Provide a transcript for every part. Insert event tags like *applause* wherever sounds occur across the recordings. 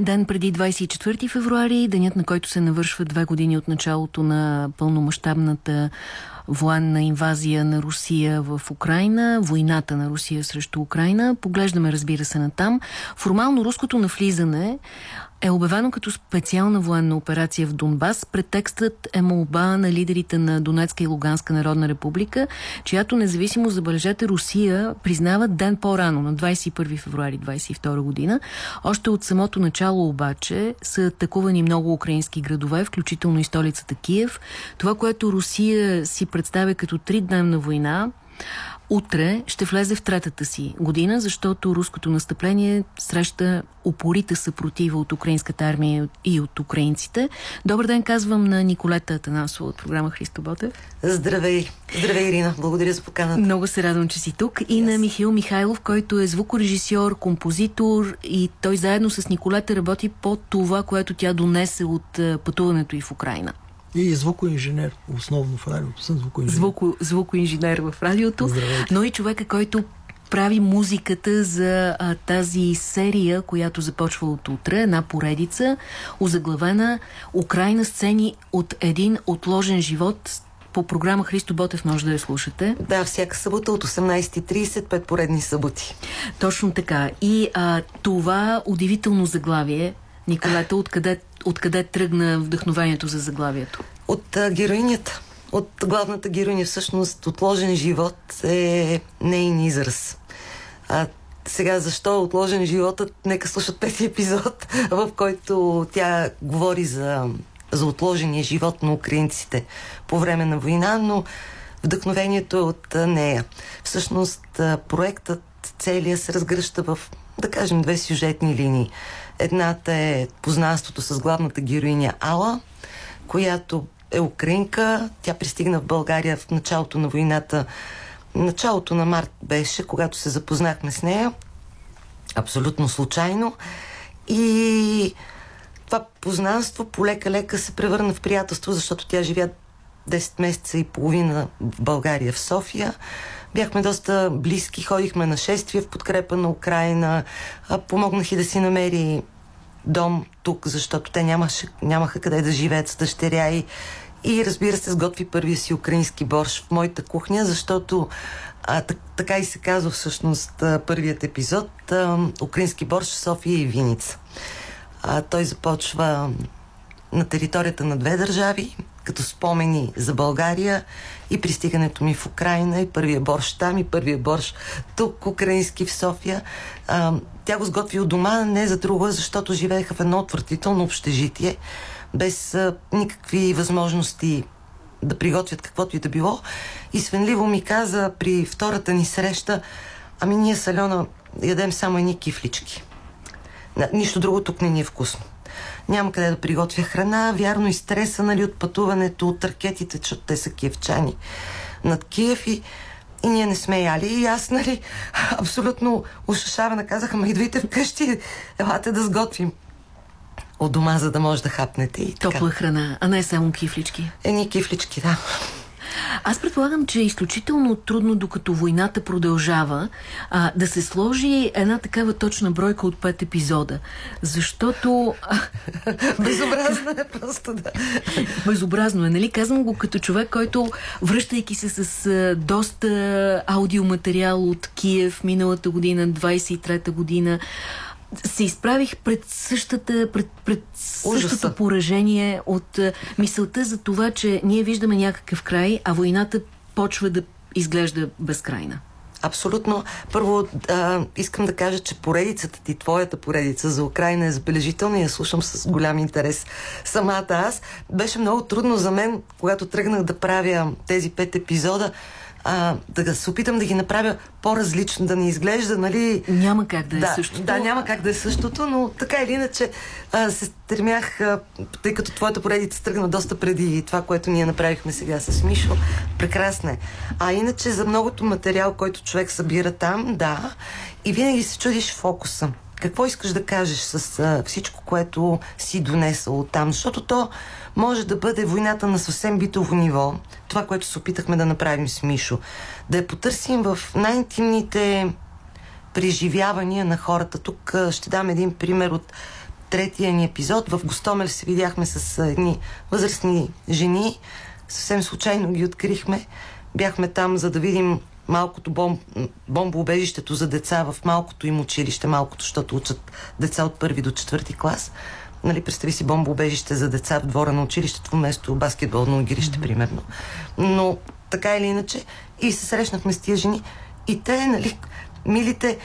Ден преди 24 февруари, денят на който се навършва две години от началото на пълномащабната военна инвазия на Русия в Украина, войната на Русия срещу Украина. Поглеждаме, разбира се, на там. Формално руското навлизане е обявено като специална военна операция в Донбас. Претекстът е молба на лидерите на Донецка и Луганска народна република, чиято независимост, забележете, Русия признава ден по-рано, на 21 февруари 22 година. Още от самото начало обаче са атакувани много украински градове, включително и столицата Киев. Това, което Русия си представя като тридневна война, утре ще влезе в третата си година, защото руското настъпление среща упорита съпротива от украинската армия и от украинците. Добър ден, казвам на Николета Атанасова от програма Христо Ботев. Здравей! Здравей, Ирина! Благодаря за поканата. Много се радвам, че си тук. И yes. на Михаил Михайлов, който е звукорежисьор, композитор и той заедно с Николета работи по това, което тя донесе от пътуването и в Украина. И звукоинженер, основно в радиото съм звукоинженер. Звуко, звукоинженер в радиото, Здравейте. но и човека, който прави музиката за а, тази серия, която започва от утре, една поредица, озаглавена Украина сцени от един отложен живот по програма Христо Ботев може да я слушате. Да, всяка събота от 18.30, пет поредни съботи. Точно така. И а, това удивително заглавие, Николета, откъде Откъде тръгна вдъхновението за заглавието? От а, героинята. От главната героиня. Всъщност, отложен живот е нейн израз. А, сега, защо отложен животът? Нека слушат пети епизод, *laughs* в който тя говори за, за отложения живот на украинците по време на война, но вдъхновението е от нея. Всъщност, проектът целия се разгръща в, да кажем, две сюжетни линии. Едната е познанството с главната героиня Ала, която е украинка. Тя пристигна в България в началото на войната. Началото на март беше, когато се запознахме с нея. Абсолютно случайно. И това познанство полека-лека се превърна в приятелство, защото тя живя 10 месеца и половина в България, в София. Бяхме доста близки, ходихме на шествие в подкрепа на Украина, помогнах и да си намери дом тук, защото те нямаше, нямаха къде да живеят с дъщеря и, и разбира се, сготви първия си украински борщ в моята кухня, защото а, так, така и се казва всъщност първият епизод а, Украински борщ София и Виница. А, той започва на територията на две държави, като спомени за България и пристигането ми в Украина и първия борщ там и първия борщ тук, украински в София. А, тя го сготви от дома, не за друга, защото живееха в едно отвратително общежитие, без а, никакви възможности да приготвят каквото и да било. И свенливо ми каза при втората ни среща, ами ние с Алена ядем само едни кифлички. Нищо друго тук не ни е вкусно няма къде да приготвя храна. Вярно и стреса нали, от пътуването, от ракетите, защото те са киевчани над Киев и, и ние не сме яли. И аз, нали, *laughs* абсолютно ушашавана казаха, ма идвайте вкъщи, елате да сготвим от дома, за да може да хапнете. И така. Топла храна, а не само кифлички. Ени кифлички, да. Аз предполагам, че е изключително трудно, докато войната продължава, а, да се сложи една такава точна бройка от пет епизода. Защото... *laughs* Безобразно е просто, да. Безобразно е, нали? Казвам го като човек, който, връщайки се с а, доста аудиоматериал от Киев миналата година, 23-та година, се изправих пред същата, пред, пред същото поражение от а, мисълта за това, че ние виждаме някакъв край, а войната почва да изглежда безкрайна. Абсолютно. Първо, а, искам да кажа, че поредицата ти, твоята поредица за Украина е забележителна и я слушам с голям интерес. Самата аз. Беше много трудно за мен, когато тръгнах да правя тези пет епизода, а, да се опитам да ги направя по-различно, да не изглежда, нали... Няма как да е да, същото. Да, няма как да е същото, но така или иначе а, се стремях, а, тъй като твоята поредица тръгна доста преди това, което ние направихме сега с Мишо. Прекрасна е. А иначе за многото материал, който човек събира там, да, и винаги се чудиш фокуса. Какво искаш да кажеш с а, всичко, което си донесъл там? Защото то може да бъде войната на съвсем битово ниво. Това, което се опитахме да направим с Мишо. Да я потърсим в най-интимните преживявания на хората. Тук ще дам един пример от третия ни епизод. В Гостомел се видяхме с едни възрастни жени. Съвсем случайно ги открихме. Бяхме там, за да видим малкото бомб, бомбоубежището за деца в малкото им училище, малкото, защото учат деца от първи до четвърти клас. Нали, представи си бомбоубежище за деца в двора на училището, вместо баскетболно игрище, mm-hmm. примерно. Но така или иначе, и се срещнахме с тия жени. И те, нали, милите,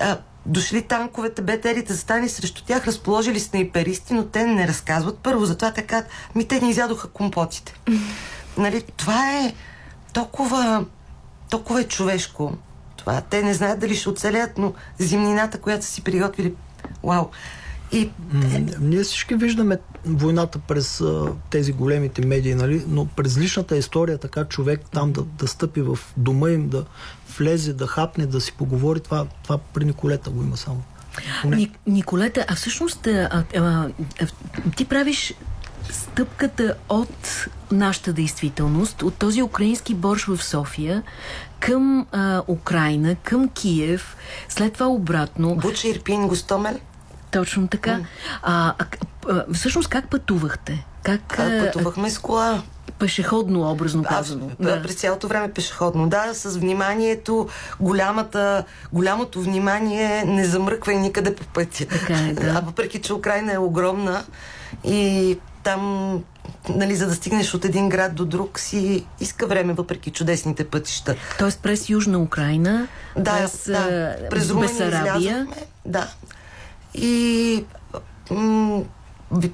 а, дошли танковете, БТРите, застани срещу тях, разположили снайперисти, но те не разказват първо. Затова така, ми те ни изядоха компотите. *laughs* нали, това е толкова, толкова е човешко. Това. Те не знаят дали ще оцелят, но зимнината, която са си приготвили, вау. И... Ние всички виждаме войната през а, тези големите медии, нали? но през личната история, така човек там да, да стъпи в дома им, да влезе, да хапне, да си поговори, това, това при Николета го има само. Ни, Николета, а всъщност а, а, а, ти правиш стъпката от нашата действителност, от този украински борш в София към а, Украина, към Киев, след това обратно. Буча, Ирпин, Гостомел. Точно така. А, а, а, всъщност как пътувахте? Как, а, пътувахме с кола. Пешеходно, образно казано. Да, да. През цялото време пешеходно. Да, с вниманието, голямата, голямото внимание не замръква и никъде по пътя. Така е, да. *laughs* А въпреки, че Украина е огромна и там нали, за да стигнеш от един град до друг си иска време, въпреки чудесните пътища. Тоест през Южна Украина, да, през, да, през Бесарабия. Да. И м-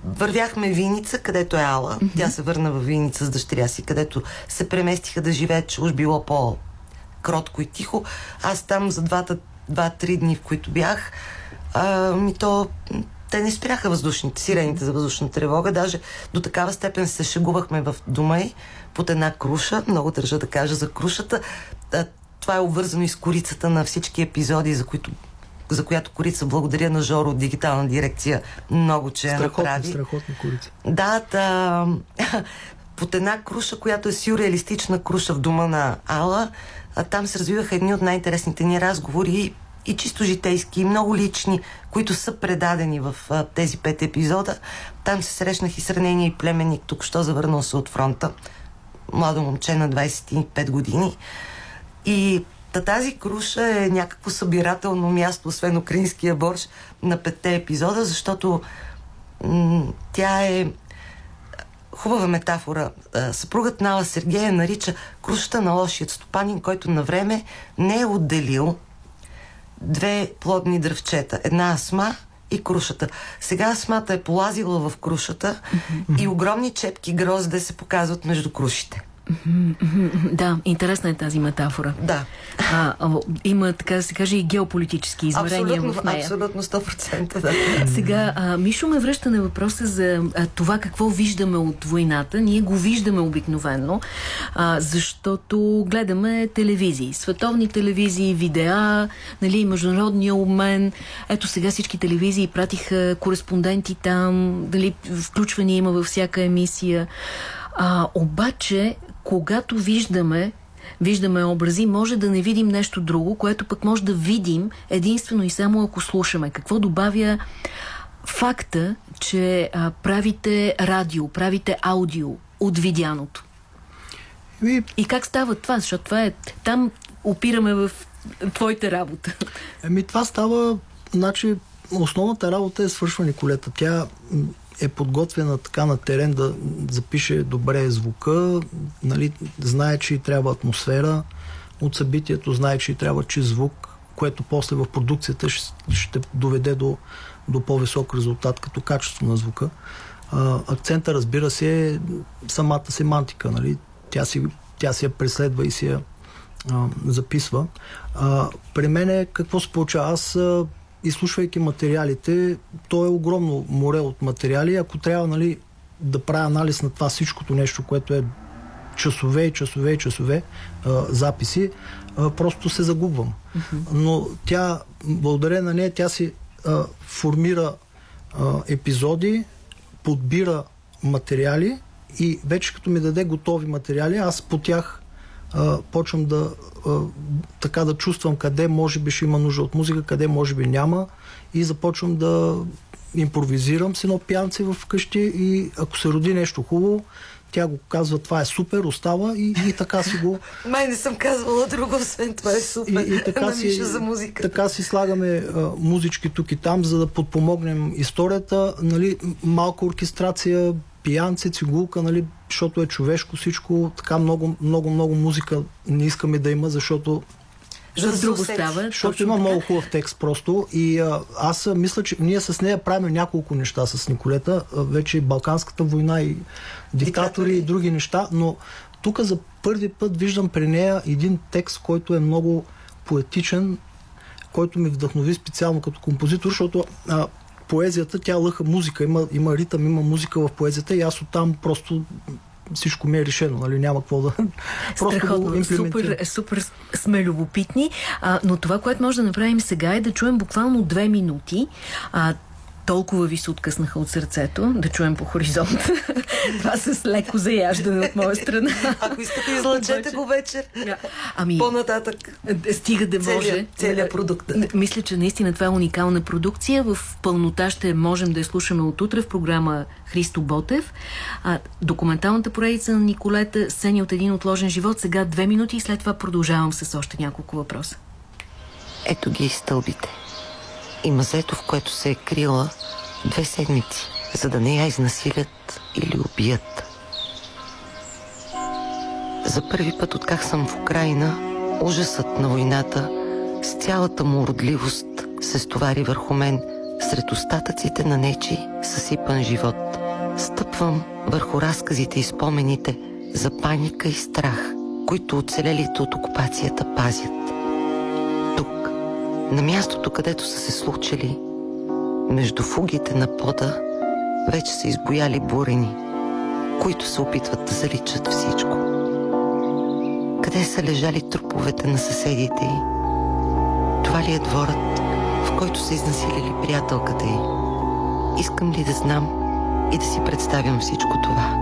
вървяхме Виница, където е Ала. Mm-hmm. Тя се върна в Виница с дъщеря си, където се преместиха да живеят, че уж било по-кротко и тихо. Аз там за двата, два-три дни, в които бях, а, ми то те не спряха въздушните, сирените за въздушна тревога. Даже до такава степен се шегувахме в дома и под една круша. Много държа да кажа за крушата. Това е обвързано и с корицата на всички епизоди, за които за която корица благодаря на Жоро от дигитална дирекция много, че страхотна, я направи. Страхотна корица. Да, та, *laughs* под една круша, която е сюрреалистична круша в дома на Ала, там се развиваха едни от най-интересните ни разговори и чисто житейски, и много лични, които са предадени в а, тези пет епизода. Там се срещнах и сравнение и племенник, тук що завърнал се от фронта. Младо момче на 25 години. И Та тази круша е някакво събирателно място, освен украинския борщ, на петте епизода, защото м- тя е хубава метафора. Съпругът Нала Сергея нарича крушата на лошият стопанин, който на време не е отделил две плодни дръвчета. Една асма и крушата. Сега асмата е полазила в крушата mm-hmm. и огромни чепки грозде се показват между крушите. Да, интересна е тази метафора. Да. А, има, така да се каже, и геополитически измерения абсолютно, в нея. Абсолютно 100%, да. Сега, а, Мишо ме връща на въпроса за а, това какво виждаме от войната. Ние го виждаме обикновено, а, защото гледаме телевизии, световни телевизии, видеа, нали, международния обмен. Ето сега всички телевизии пратиха кореспонденти там, дали включвания има във всяка емисия. А, обаче когато виждаме виждаме образи, може да не видим нещо друго, което пък може да видим единствено и само ако слушаме. Какво добавя факта, че а, правите радио, правите аудио от видяното? И... и как става това? Защото това е... Там опираме в твоите работа. Еми това става... Значи, основната работа е свършване колета. Тя е подготвена така на терен да запише добре звука, нали, знае, че и трябва атмосфера от събитието, знае, че и трябва чист звук, което после в продукцията ще, ще доведе до, до по-висок резултат като качество на звука. А, акцента, разбира се, е самата семантика. Нали? Тя, си, тя си я преследва и си я а, записва. А, при мен какво се получава? Аз а, изслушвайки материалите, то е огромно море от материали. Ако трябва нали, да правя анализ на това всичкото нещо, което е часове и часове и часове а, записи, а, просто се загубвам. Uh-huh. Но тя, благодарение на нея, тя си а, формира а, епизоди, подбира материали и вече като ми даде готови материали, аз по тях а, почвам да а, така да чувствам къде може би ще има нужда от музика, къде може би няма и започвам да импровизирам с едно пянце в къщи и ако се роди нещо хубаво, тя го казва, това е супер, остава и, и така си го... *laughs* Май не съм казвала друго, освен това е супер. И, и така, *laughs* си, за музика. така си слагаме а, музички тук и там, за да подпомогнем историята. Нали, малка оркестрация, пиянце, цигулка, нали, защото е човешко всичко. Така много, много, много музика не искаме да има, защото за друго става. Защото има много хубав текст просто. И а, аз мисля, че ние с нея правим няколко неща с Николета. Вече и Балканската война, и диктатори, и други неща. Но тук за първи път виждам при нея един текст, който е много поетичен, който ми вдъхнови специално като композитор, защото а, поезията, тя лъха музика, има, има ритъм, има музика в поезията и аз оттам просто всичко ми е решено, нали? няма какво да... *laughs* Просто Страхотно, супер, супер сме любопитни, а, но това, което може да направим сега е да чуем буквално две минути а, толкова ви се откъснаха от сърцето, да чуем по хоризонт. *laughs* Това с леко заяждане от моя страна. Ако искате, излъчете го вечер. Ами, По-нататък. Стига да може. Целият, целият продукт. Мисля, че наистина това е уникална продукция. В пълнота ще можем да я слушаме от утре в програма Христо Ботев. А, документалната поредица на Николета Сени от един отложен живот. Сега две минути и след това продължавам с още няколко въпроса. Ето ги стълбите и мазето, в което се е крила две седмици, за да не я изнасилят или убият. За първи път, откак съм в Украина, ужасът на войната с цялата му уродливост се стовари върху мен сред остатъците на нечи съсипан живот. Стъпвам върху разказите и спомените за паника и страх, които оцелелите от окупацията пазят. На мястото, където са се случили, между фугите на пода, вече са избояли бурени, които се опитват да заличат всичко. Къде са лежали труповете на съседите й? Това ли е дворът, в който са изнасилили приятелката й? Искам ли да знам и да си представям всичко това?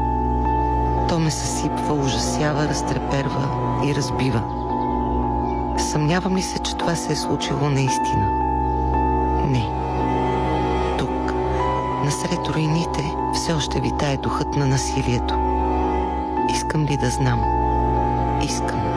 То ме съсипва, ужасява, разтреперва и разбива. Съмнявам ли се, че това се е случило наистина? Не. Тук, насред руините, все още витае духът на насилието. Искам ли да знам? Искам.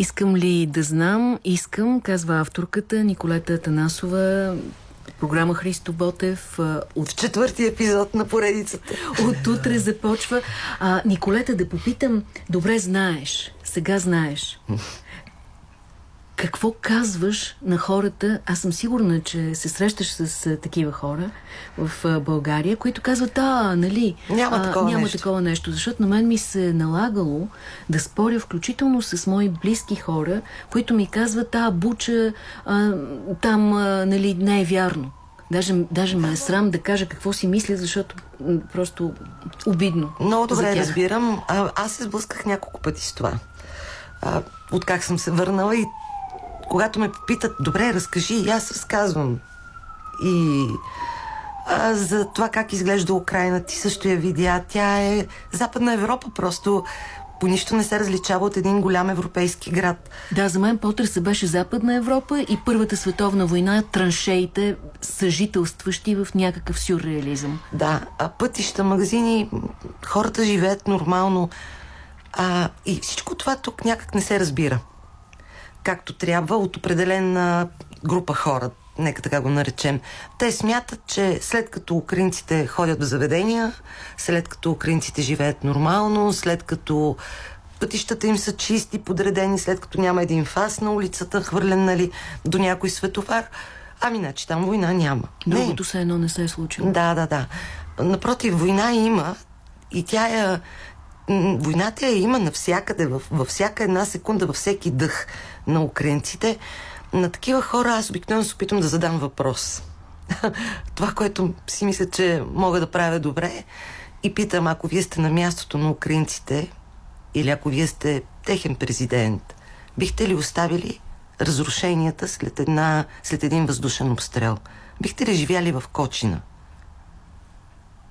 Искам ли да знам? Искам, казва авторката Николета Танасова, програма Христо Ботев. От в четвърти епизод на поредицата. От утре започва. А, Николета, да попитам, добре знаеш, сега знаеш. Какво казваш на хората? Аз съм сигурна, че се срещаш с а, такива хора в а, България, които казват, а, нали, няма, такова, няма нещо. такова нещо. Защото на мен ми се е налагало да споря включително с мои близки хора, които ми казват, а, Буча, а, там, а, нали, не е вярно. Даже, даже ме е срам да кажа какво си мисля, защото просто обидно. Много добре разбирам. А, аз се сблъсках няколко пъти с това. А, откак съм се върнала и когато ме попитат, добре, разкажи, и аз разказвам. И а, за това как изглежда Украина, ти също я видя. Тя е Западна Европа, просто по нищо не се различава от един голям европейски град. Да, за мен се беше Западна Европа и Първата световна война, траншеите, съжителстващи в някакъв сюрреализъм. Да, а пътища, магазини, хората живеят нормално. А, и всичко това тук някак не се разбира както трябва от определена група хора, нека така го наречем. Те смятат, че след като украинците ходят в заведения, след като украинците живеят нормално, след като пътищата им са чисти, подредени, след като няма един фас на улицата, хвърлен нали, до някой светофар. Ами, значи там война няма. Другото се едно не се е случило. Да, да, да. Напротив, война има и тя е... Войната я има навсякъде, във, във всяка една секунда, във всеки дъх на украинците. На такива хора аз обикновено се опитвам да задам въпрос. *laughs* Това, което си мисля, че мога да правя добре и питам, ако вие сте на мястото на украинците или ако вие сте техен президент, бихте ли оставили разрушенията след, една, след един въздушен обстрел? Бихте ли живяли в Кочина?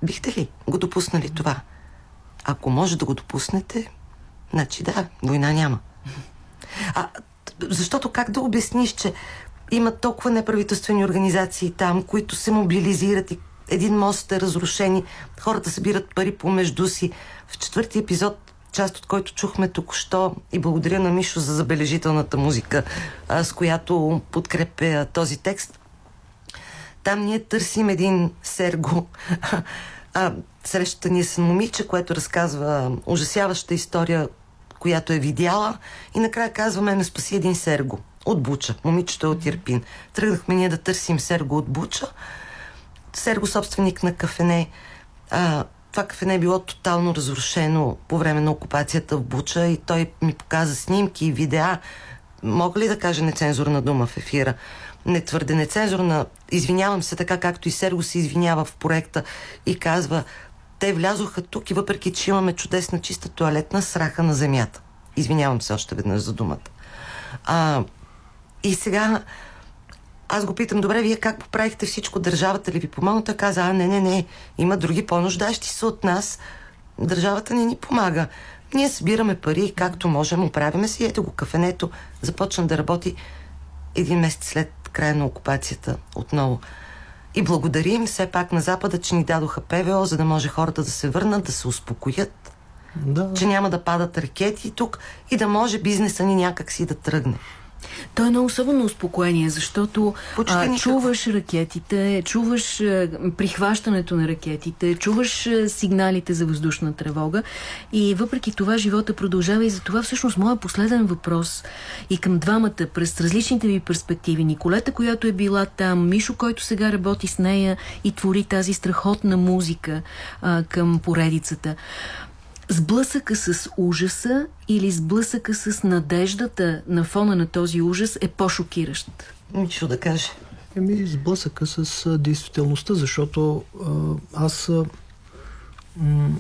Бихте ли го допуснали това? Ако може да го допуснете, значи да, война няма. А, защото как да обясниш, че има толкова неправителствени организации там, които се мобилизират и един мост е разрушени, хората събират пари помежду си. В четвърти епизод, част от който чухме току-що и благодаря на Мишо за забележителната музика, с която подкрепя този текст, там ние търсим един Серго. *laughs* А, срещата ни е с момиче, което разказва ужасяваща история, която е видяла и накрая казва, ме спаси един Серго от Буча. Момичето е от Ирпин. Тръгнахме ние да търсим Серго от Буча. Серго собственик на кафене. А, това кафене е било тотално разрушено по време на окупацията в Буча и той ми показа снимки и видеа. Мога ли да кажа нецензурна дума в ефира? Не твърде нецензурна. Извинявам се така, както и Серго се извинява в проекта и казва те влязоха тук и въпреки, че имаме чудесна чиста туалетна, сраха на земята. Извинявам се още веднъж за думата. А, и сега аз го питам, добре, вие как поправихте всичко? Държавата ли ви помогна? Той каза, а не, не, не, има други по-нуждащи се от нас. Държавата не ни помага. Ние събираме пари, както можем, оправиме си. Ето го кафенето, започна да работи един месец след края на окупацията отново. И благодарим все пак на Запада, че ни дадоха ПВО, за да може хората да се върнат, да се успокоят, да. че няма да падат ракети тук и да може бизнеса ни някак си да тръгне. То е едно особено успокоение, защото а, чуваш ракетите, чуваш а, прихващането на ракетите, чуваш а, сигналите за въздушна тревога. И въпреки това живота продължава. И за това всъщност моят последен въпрос и към двамата през различните ви перспективи. Николета, която е била там, Мишо, който сега работи с нея и твори тази страхотна музика а, към поредицата сблъсъка с ужаса или сблъсъка с надеждата на фона на този ужас е по-шокиращ? Нищо да каже. Еми, сблъсъка с а, действителността, защото а, аз а, м,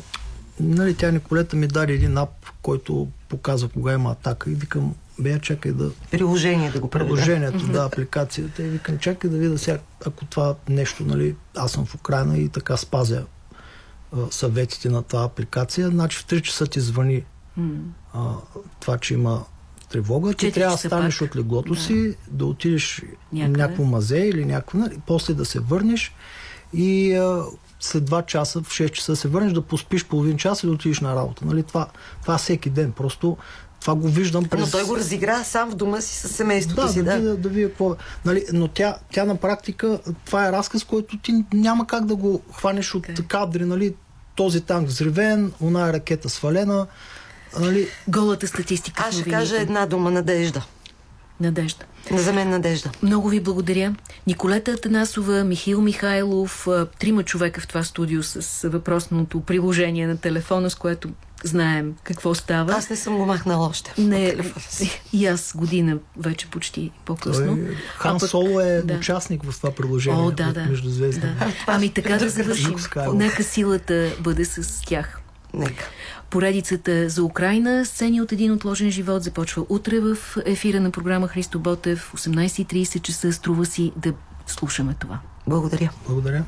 нали, тя Николета ми даде един ап, който показва кога има атака и викам, бе, чакай да... Приложение да го прави. Приложението, да, *laughs* апликацията. И викам, чакай да видя сега, ако това нещо, нали, аз съм в Украина и така спазя съветите на тази апликация, значи в 3 часа ти звъни mm. а, това, че има тревога, ти трябва да станеш пак. от леглото да. си, да отидеш Някъде. някакво мазе или някакво, нали, после да се върнеш и а, след 2 часа, в 6 часа се върнеш, да поспиш половин час и да отидеш на работа. Нали, това, това всеки ден. Просто това го виждам през... Но той го разигра сам в дома си с семейството да, си, да. Да, да, видя какво... Нали, но тя, тя на практика, това е разказ, който ти няма как да го хванеш от okay. кадри, нали, този танк взривен, она ракета свалена. Нали... Голата статистика. Аз ще кажа една дума, надежда. Надежда. За мен надежда. Много ви благодаря. Николета Атанасова, Михаил Михайлов, трима човека в това студио с въпросното приложение на телефона, с което знаем какво става. Аз не съм го махнала още. Не, и аз година вече почти по-късно. Хан пък, Соло е да. участник в това приложение. О, да, да. Между звезди. Да. Ами така да завършим. Нека силата бъде с тях. Нека. Поредицата за Украина, сцени от един отложен живот, започва утре в ефира на програма Христо Ботев. 18.30 часа струва си да слушаме това. Благодаря. Благодаря.